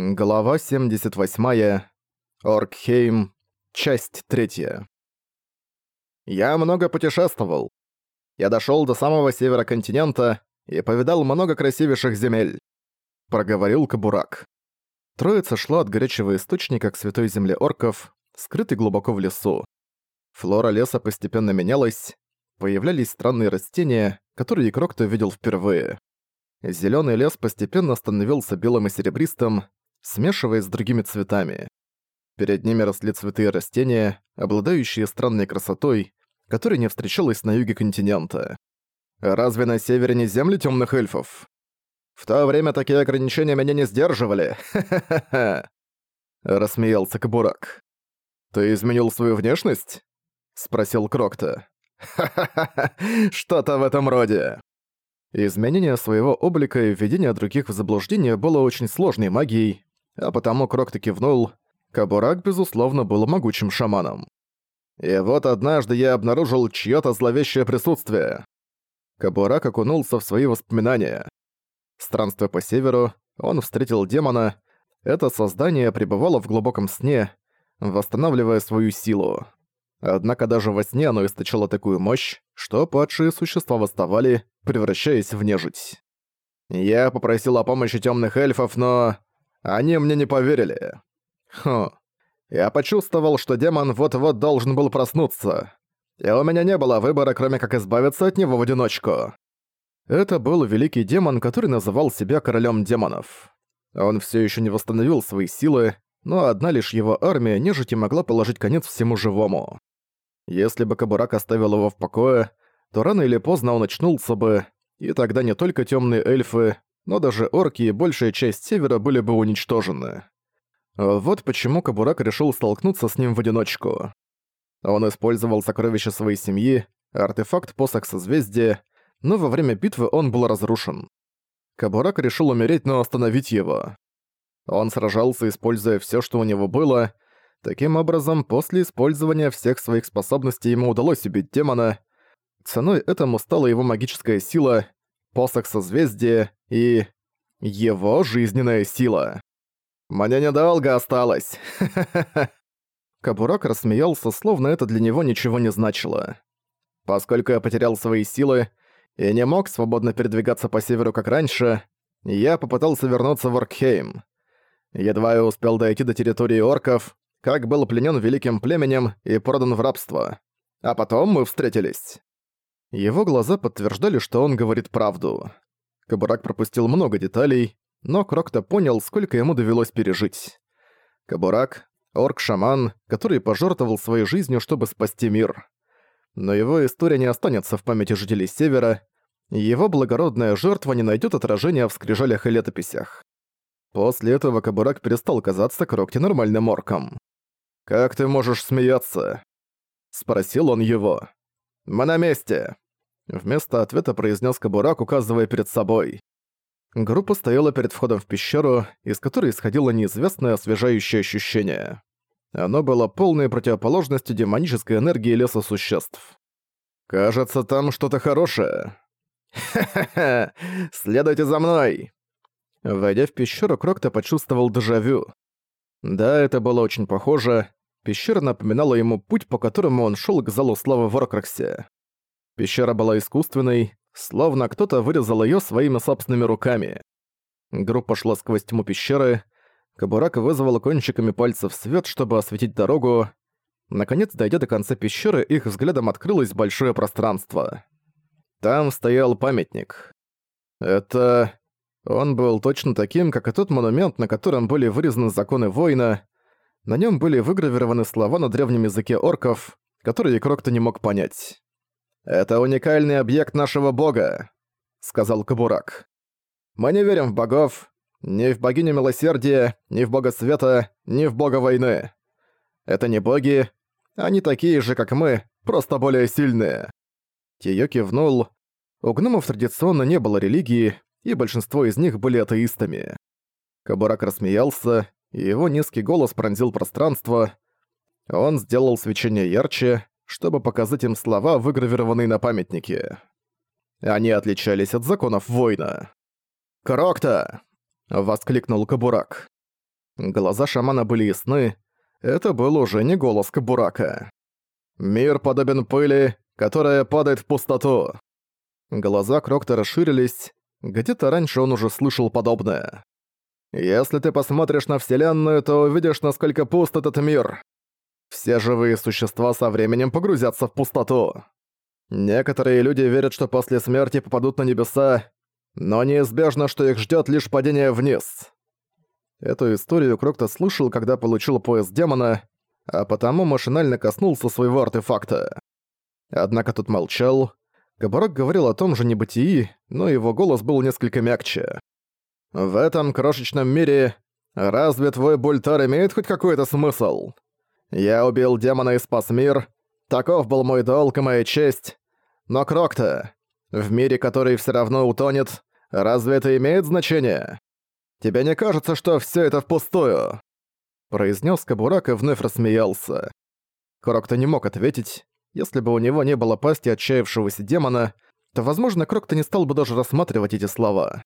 Глава 78. Оркхейм. Часть 3. Я много путешествовал. Я дошёл до самого севера континента и повидал много красивейших земель. Проговорил Кабурак. Троица шла от горячего источника к святой земле орков, скрытой глубоко в лесу. Флора леса постепенно менялась, появлялись странные растения, которые Крокто видел впервые. Зелёный лес постепенно становился белым и серебристым, смешиваясь с другими цветами. Перед ними росли цветы и растения, обладающие странной красотой, которая не встречалась на юге континента. Разве на севере не земли темных эльфов? В то время такие ограничения меня не сдерживали. Ха-ха-ха. Рассмеялся Кабурак. Ты изменил свою внешность? Спросил Крокта. Ха-ха-ха, что-то в этом роде. Изменение своего облика и введение других в заблуждение было очень сложной магией, а потому Крокто кивнул. Кабурак, безусловно, был могучим шаманом. И вот однажды я обнаружил чьё-то зловещее присутствие. Кабурак окунулся в свои воспоминания. Странствуя по северу, он встретил демона. Это создание пребывало в глубоком сне, восстанавливая свою силу. Однако даже во сне оно источало такую мощь, что падшие существа восставали, превращаясь в нежить. Я попросил о помощи тёмных эльфов, но... Они мне не поверили. Хм. Я почувствовал, что демон вот-вот должен был проснуться. И у меня не было выбора, кроме как избавиться от него в одиночку. Это был великий демон, который называл себя королем демонов. Он все еще не восстановил свои силы, но одна лишь его армия нежити могла положить конец всему живому. Если бы Кабурак оставил его в покое, то рано или поздно он очнулся бы, и тогда не только темные эльфы, но даже орки и большая часть севера были бы уничтожены. Вот почему Кабурак решил столкнуться с ним в одиночку. Он использовал сокровища своей семьи, артефакт посох созвездия, но во время битвы он был разрушен. Кабурак решил умереть, но остановить его. Он сражался, используя все, что у него было. Таким образом, после использования всех своих способностей ему удалось убить демона. Ценой этому стала его магическая сила, посох созвездия и... его жизненная сила. «Мне недолго осталось!» Кабурак рассмеялся, словно это для него ничего не значило. Поскольку я потерял свои силы и не мог свободно передвигаться по северу как раньше, я попытался вернуться в Оркхейм. Едва я успел дойти до территории орков, как был пленен великим племенем и продан в рабство. А потом мы встретились. Его глаза подтверждали, что он говорит правду. Кабурак пропустил много деталей, но Крокто понял, сколько ему довелось пережить. Кабурак — орк-шаман, который пожертвовал своей жизнью, чтобы спасти мир. Но его история не останется в памяти жителей Севера, его благородная жертва не найдет отражения в скрижалях и летописях. После этого Кабурак перестал казаться Крокте нормальным орком. «Как ты можешь смеяться?» — спросил он его. «Мы на месте!» Вместо ответа произнес Кабурак, указывая перед собой. Группа стояла перед входом в пещеру, из которой исходило неизвестное освежающее ощущение. Оно было полной противоположностью демонической энергии леса существ. «Кажется, там что-то хорошее». «Ха-ха-ха! Следуйте за мной!» Войдя в пещеру, Крокто почувствовал дежавю. Да, это было очень похоже. Пещера напоминала ему путь, по которому он шел к залу славы в Оркраксе. Пещера была искусственной, словно кто-то вырезал её своими собственными руками. Группа шла сквозь тьму пещеры, Кабурак вызвал кончиками пальцев свет, чтобы осветить дорогу. Наконец, дойдя до конца пещеры, их взглядом открылось большое пространство. Там стоял памятник. Это... Он был точно таким, как и тот монумент, на котором были вырезаны законы воина. На нем были выгравированы слова на древнем языке орков, которые Крокто не мог понять. «Это уникальный объект нашего бога», — сказал Кабурак. «Мы не верим в богов, ни в богиню милосердия, ни в бога света, ни в бога войны. Это не боги, они такие же, как мы, просто более сильные». Тиё кивнул. У гномов традиционно не было религии, и большинство из них были атеистами. Кабурак рассмеялся, и его низкий голос пронзил пространство. Он сделал свечение ярче, чтобы показать им слова, выгравированные на памятнике. Они отличались от законов воина. «Крокта!» — воскликнул Кабурак. Глаза шамана были ясны. Это был уже не голос Кабурака. «Мир подобен пыли, которая падает в пустоту». Глаза Крокта расширились. Где-то раньше он уже слышал подобное. «Если ты посмотришь на Вселенную, то увидишь, насколько пуст этот мир. Все живые существа со временем погрузятся в пустоту. Некоторые люди верят, что после смерти попадут на небеса, но неизбежно, что их ждет лишь падение вниз. Эту историю Крокто слышал, когда получил пояс демона, а потому машинально коснулся своего артефакта. Однако тут молчал. Кабарок говорил о том же небытии, но его голос был несколько мягче. «В этом крошечном мире разве твой бультар имеет хоть какой-то смысл? Я убил демона и спас мир. Таков был мой долг и моя честь. Но Крокто, в мире, который все равно утонет, разве это имеет значение?» Тебе не кажется, что все это впустую?» Произнес Кабурак и вновь рассмеялся. Крокто не мог ответить. Если бы у него не было пасти отчаявшегося демона, то, возможно, Крокто не стал бы даже рассматривать эти слова.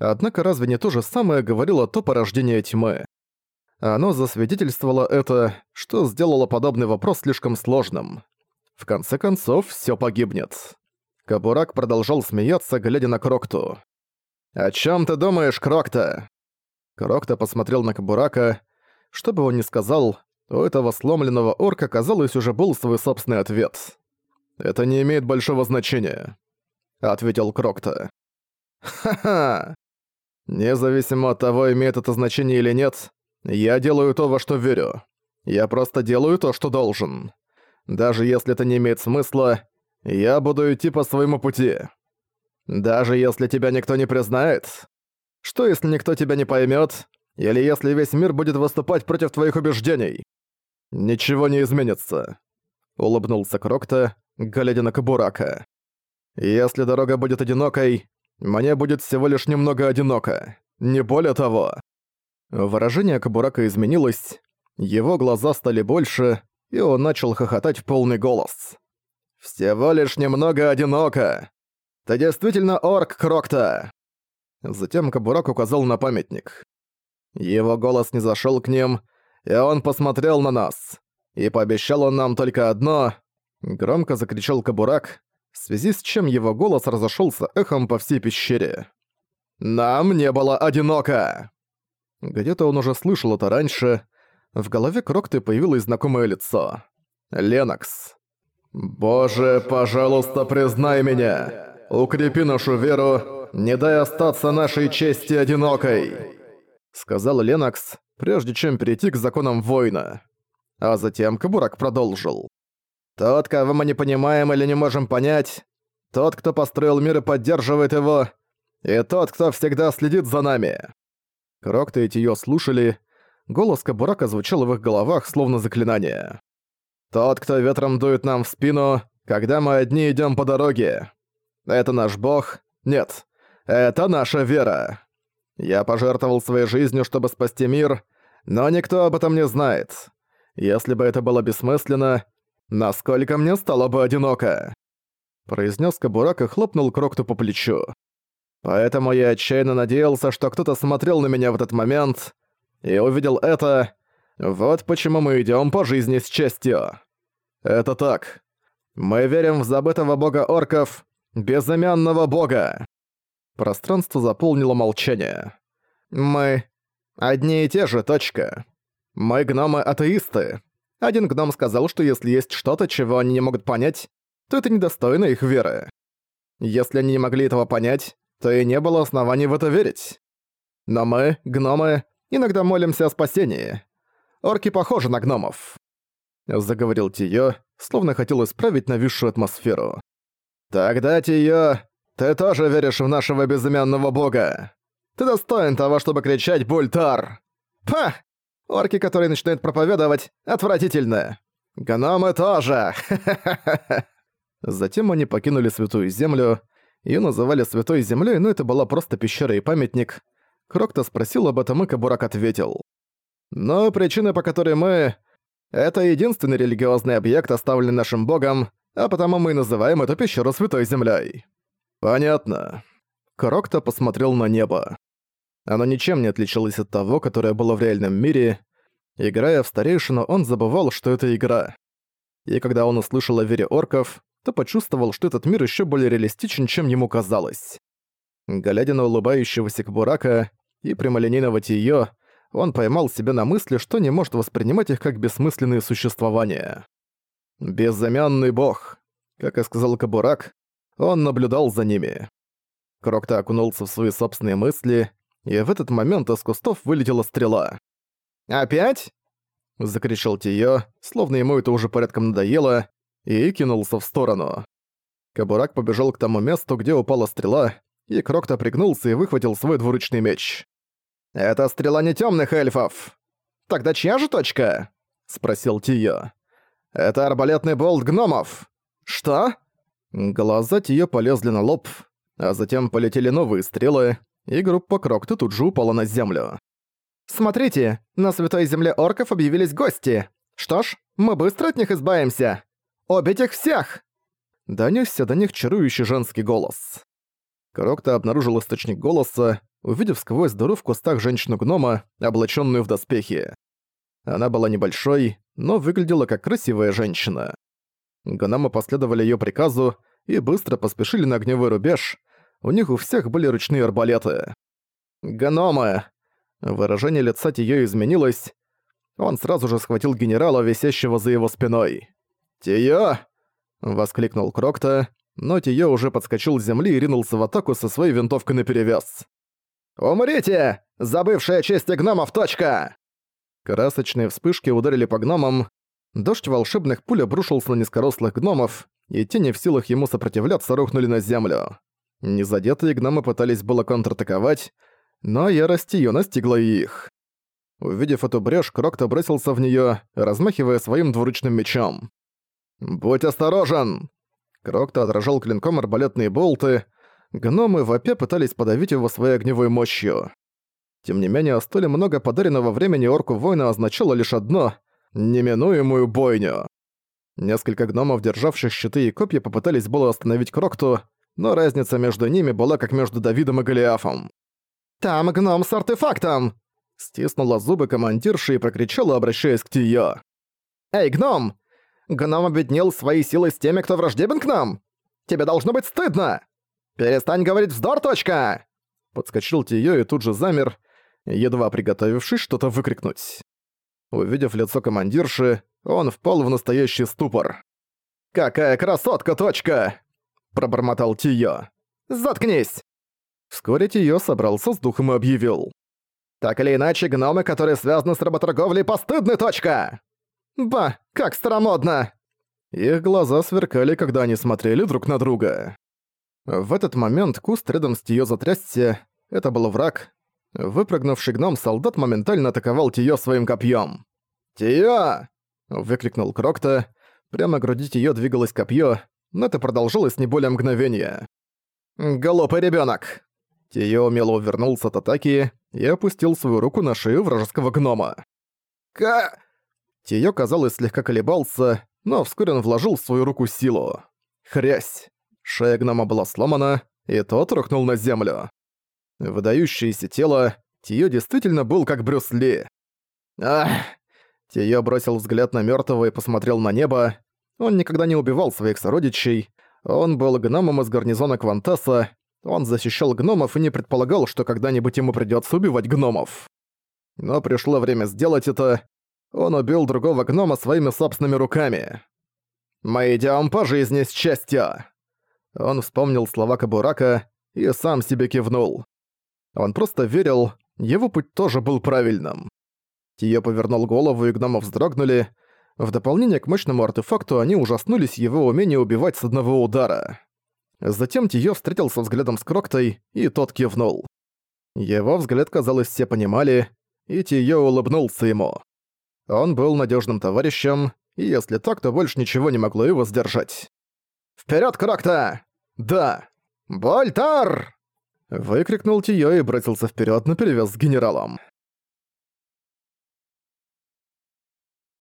Однако разве не то же самое говорило то порождение тьмы? Оно засвидетельствовало это, что сделало подобный вопрос слишком сложным. В конце концов, все погибнет. Кабурак продолжал смеяться, глядя на Крокту. «О чем ты думаешь, Крокта?» Крокта посмотрел на Кабурака. Что бы он ни сказал, у этого сломленного орка, казалось, уже был свой собственный ответ. «Это не имеет большого значения», — ответил Крокта. «Ха-ха! Независимо от того, имеет это значение или нет, я делаю то, во что верю. Я просто делаю то, что должен. Даже если это не имеет смысла, я буду идти по своему пути». Даже если тебя никто не признает? Что если никто тебя не поймет? Или если весь мир будет выступать против твоих убеждений? Ничего не изменится. Улыбнулся Крокта, глядя на Кабурака. Если дорога будет одинокой, мне будет всего лишь немного одиноко. Не более того. Выражение Кабурака изменилось, его глаза стали больше, и он начал хохотать в полный голос. «Всего лишь немного одиноко! «Ты действительно орк, Крокта!» Затем Кабурак указал на памятник. Его голос не зашел к ним, и он посмотрел на нас. И пообещал он нам только одно. Громко закричал Кабурак, в связи с чем его голос разошелся эхом по всей пещере. «Нам не было одиноко!» Где-то он уже слышал это раньше. В голове Крокты появилось знакомое лицо. Ленокс. «Боже, пожалуйста, признай меня!» укрепи нашу веру, не дай остаться нашей чести одинокой», — сказал Ленокс, прежде чем перейти к законам воина. А затем Кабурак продолжил. «Тот, кого мы не понимаем или не можем понять, тот, кто построил мир и поддерживает его, и тот, кто всегда следит за нами». Крокты и Тиё слушали, голос Кабурака звучал в их головах, словно заклинание. «Тот, кто ветром дует нам в спину, когда мы одни идем по дороге. Это наш бог? Нет. Это наша вера. Я пожертвовал своей жизнью, чтобы спасти мир, но никто об этом не знает. Если бы это было бессмысленно, насколько мне стало бы одиноко?» Произнес Кабурак и хлопнул Крокту по плечу. «Поэтому я отчаянно надеялся, что кто-то смотрел на меня в этот момент и увидел это. Вот почему мы идем по жизни с честью. Это так. Мы верим в забытого бога орков, безымянного бога!» Пространство заполнило молчание. «Мы... одни и те же, точка. Мы гномы-атеисты. Один гном сказал, что если есть что-то, чего они не могут понять, то это недостойно их веры. Если они не могли этого понять, то и не было оснований в это верить. Но мы, гномы, иногда молимся о спасении. Орки похожи на гномов», — заговорил Тиё, словно хотел исправить нависшую атмосферу. «Тогда, Тиё, ты тоже веришь в нашего безымянного бога. Ты достоин того, чтобы кричать «Бультар!» Па! Орки, которые начинают проповедовать, отвратительно. Гномы тоже! Затем они покинули Святую Землю. Её называли Святой Землей, но это была просто пещера и памятник. Крокто спросил об этом, и Кабурак ответил. «Но причина, по которой мы... Это единственный религиозный объект, оставленный нашим богом, а потому мы называем эту пещеру Святой Землей». «Понятно». Крокто посмотрел на небо. Оно ничем не отличалось от того, которое было в реальном мире. Играя в старейшину, он забывал, что это игра. И когда он услышал о вере орков, то почувствовал, что этот мир еще более реалистичен, чем ему казалось. Глядя на улыбающегося Кабурака и прямолинейного Тиё, он поймал себя на мысли, что не может воспринимать их как бессмысленные существования. «Безымянный бог», как и сказал Кабурак, он наблюдал за ними. Крокта окунулся в свои собственные мысли, и в этот момент из кустов вылетела стрела. «Опять?» — закричал Тиё, словно ему это уже порядком надоело, и кинулся в сторону. Кабурак побежал к тому месту, где упала стрела, и Крокта пригнулся и выхватил свой двуручный меч. «Это стрела не тёмных эльфов!» «Тогда чья же точка?» — спросил Тио. «Это арбалетный болт гномов!» «Что?» Глаза Тио полезли на лоб, а затем полетели новые стрелы, и группа Крокта тут же упала на землю. «Смотрите, на Святой Земле Орков объявились гости! Что ж, мы быстро от них избавимся! Убить их всех!» Донёсся до них чарующий женский голос. Крокта обнаружил источник голоса, увидев сквозь дыру в кустах женщину-гнома, облаченную в доспехи. Она была небольшой, но выглядела как красивая женщина. Гномы последовали ее приказу и быстро поспешили на огневой рубеж. У них у всех были ручные арбалеты. «Гномы!» Выражение лица Тиё изменилось. Он сразу же схватил генерала, висящего за его спиной. «Тиё!» — воскликнул Крокта, но Тиё уже подскочил с земли и ринулся в атаку со своей винтовкой наперевес. «Умрите! Забывшая честь гномов, точка!» Красочные вспышки ударили по гномам, дождь волшебных пуль обрушился на низкорослых гномов, и те не в силах ему сопротивляться рухнули на землю. Незадетые гномы пытались было контратаковать, но ярость её настигла их. Увидев эту брешь, Крокто бросился в неё, размахивая своим двуручным мечом. «Будь осторожен!» Крокто отражал клинком арбалетные болты, гномы вопя пытались подавить его своей огневой мощью. Тем не менее, столь много подаренного времени орку воина означало лишь одно — неминуемую бойню. Несколько гномов, державших щиты и копья, попытались было остановить Крокту, но разница между ними была как между Давидом и Голиафом. «Там гном с артефактом!» Стиснула зубы командирша и прокричала, обращаясь к Тиё. «Эй, гном! Гном объединил свои силы с теми, кто враждебен к нам! Тебе должно быть стыдно!» «Перестань говорить вздор, точка!» Подскочил Тиё и тут же замер, едва приготовившись что-то выкрикнуть. Увидев лицо командирши, он впал в настоящий ступор. «Какая красотка, точка!» Пробормотал Тиё. «Заткнись!» Вскоре Тиё собрался с духом и объявил. «Так или иначе, гномы, которые связаны с работорговлей, постыдны, точка!» «Ба, как старомодно!» Их глаза сверкали, когда они смотрели друг на друга. В этот момент куст рядом с Тиё затрясся, это был враг. Выпрыгнувший гном солдат моментально атаковал Тиё своим копьем. «Тиё!» — выкрикнул Крокта. Прямо груди Тиё двигалось копье, но это продолжилось не более мгновения. «Голопый ребёнок!» Тиё умело увернулся от атаки и опустил свою руку на шею вражеского гнома. «Ка...» Тиё, казалось, слегка колебался, но вскоре он вложил в свою руку силу. Хрясь! Шея гнома была сломана, и тот рухнул на землю. Выдающееся тело, Тиё действительно был как Брюс Ли. Ах! Тиё бросил взгляд на мёртвого и посмотрел на небо. Он никогда не убивал своих сородичей. Он был гномом из гарнизона Квантаса. Он защищал гномов и не предполагал, что когда-нибудь ему придётся убивать гномов. Но пришло время сделать это. Он убил другого гнома своими собственными руками. «Мы идём по жизни с честью!» Он вспомнил слова Кабурака и сам себе кивнул. Он просто верил, его путь тоже был правильным. Тиё повернул голову, и гномы вздрогнули. В дополнение к мощному артефакту они ужаснулись его умению убивать с одного удара. Затем Тиё встретился взглядом с Кроктой, и тот кивнул. Его взгляд, казалось, все понимали, и Тиё улыбнулся ему. Он был надежным товарищем, и если так, то больше ничего не могло его сдержать. «Вперёд, Крокта!» «Да!» «Больтар!» Выкрикнул Тиё и бросился вперед на перевес с генералом.